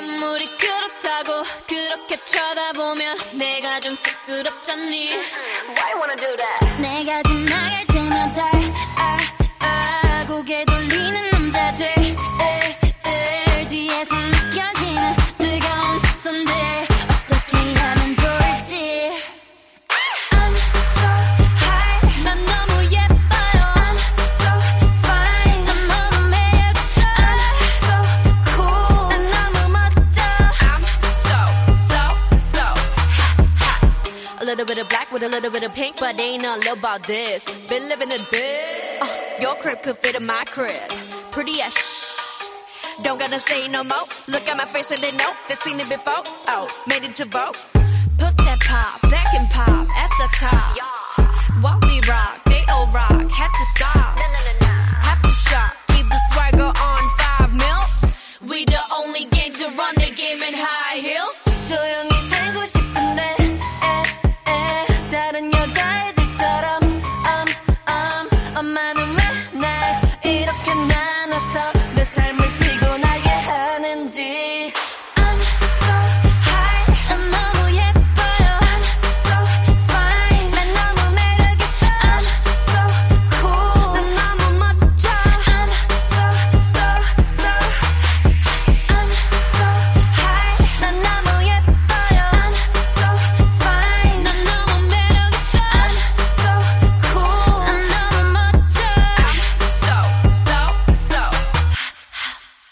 아무리 그렇다고 그렇게 쳐다보면 내가 좀 쑥스럽잖니 Why wanna do that? 내가 지나갈 A little bit of black with a little bit of pink, but they ain't nothing about this. Been living it big. Uh, your crib could fit in my crib. Pretty as shh. Don't gotta say no more. Look at my face and they know they seen it before. Oh, made it to vote. Put that pop back and pop at the top. Yeah. While we rock, they all rock. Had to stop. Have to shop. Keep the swagger on five mil. We the only gang to run the game in high heels. trying to